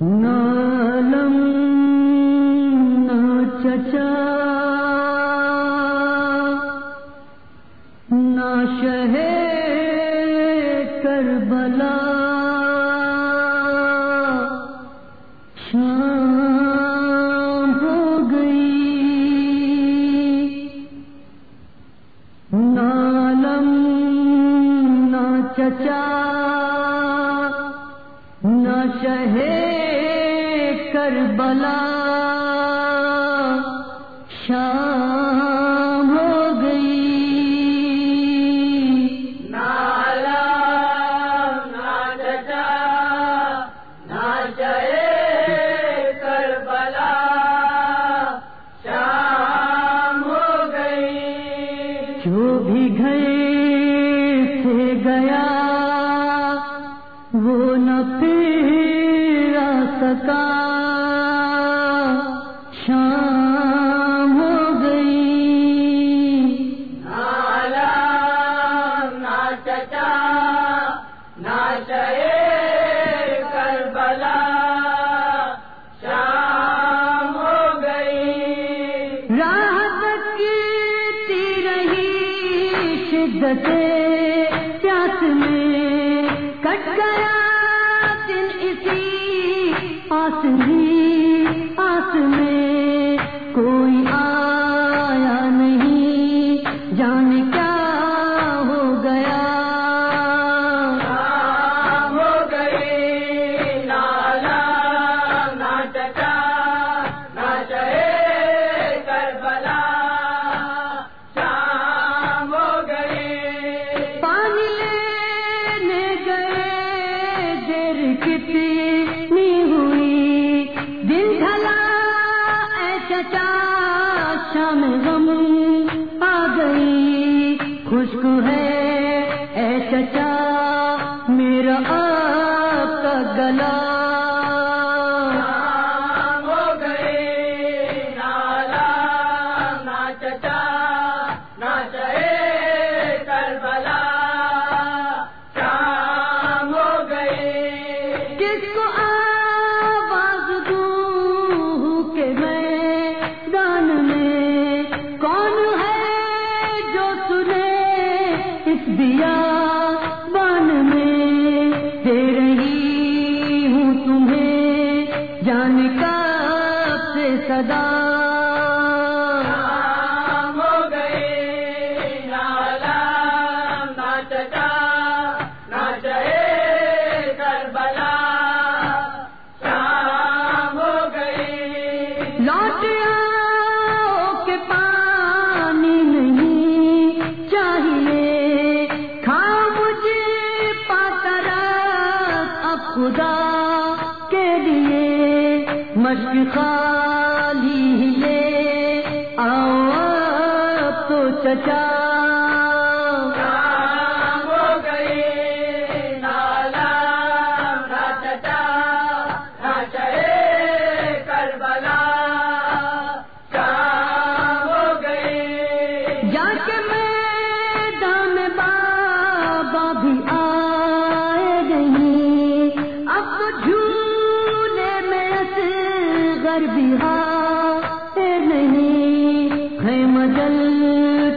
نالم نہ چچا نہ شہ کربلا شام ہو گئی۔ نالم نہ چچا نہ شہ کربلا شام ہو گئی۔ نالا نا چچا نا جے کربلا شام ہو گئی۔ جو بھی گھر سے گیا وہ نہ آ سکا۔ شام غم آ گئی۔ خشک ہے اے چچا میرا آپ کا گلا۔ ہو گئی نالا نا چچا نا جے کربلا۔ شام ہو گئی کس کو اس دیا بان میں دے رہی ہوں تمہیں جان کا سے صدا۔ شام ہو گئی نالا مشق خالی ہی لے آؤ تو چچا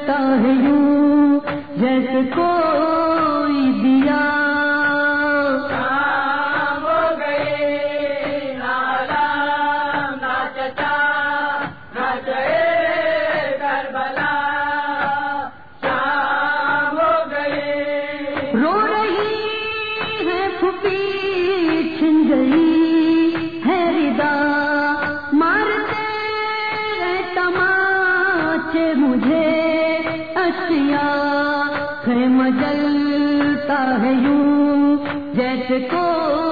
جلتا ہے یوں جیسے کوئی اشیا خیم جلتا ہے یوں جیسے کو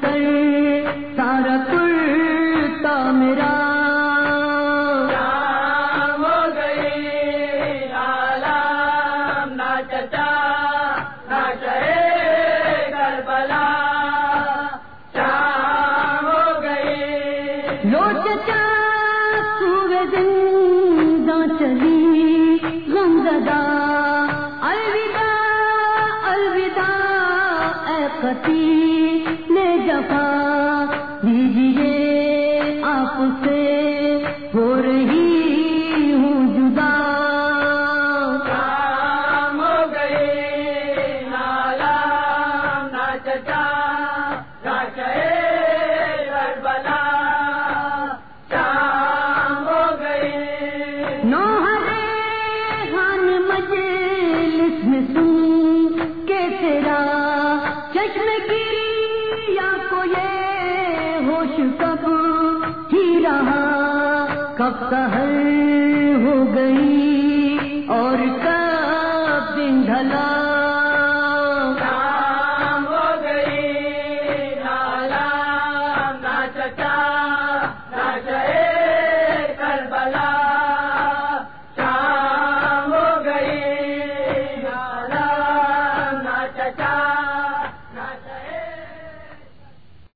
پر سارا کرتا میرا۔ شام ہو گئی لالا جفا دیجیے آپ سے ہو رہی ہوں جدا۔ شام ہو نہ چچا خان مجلس میں سن کہیں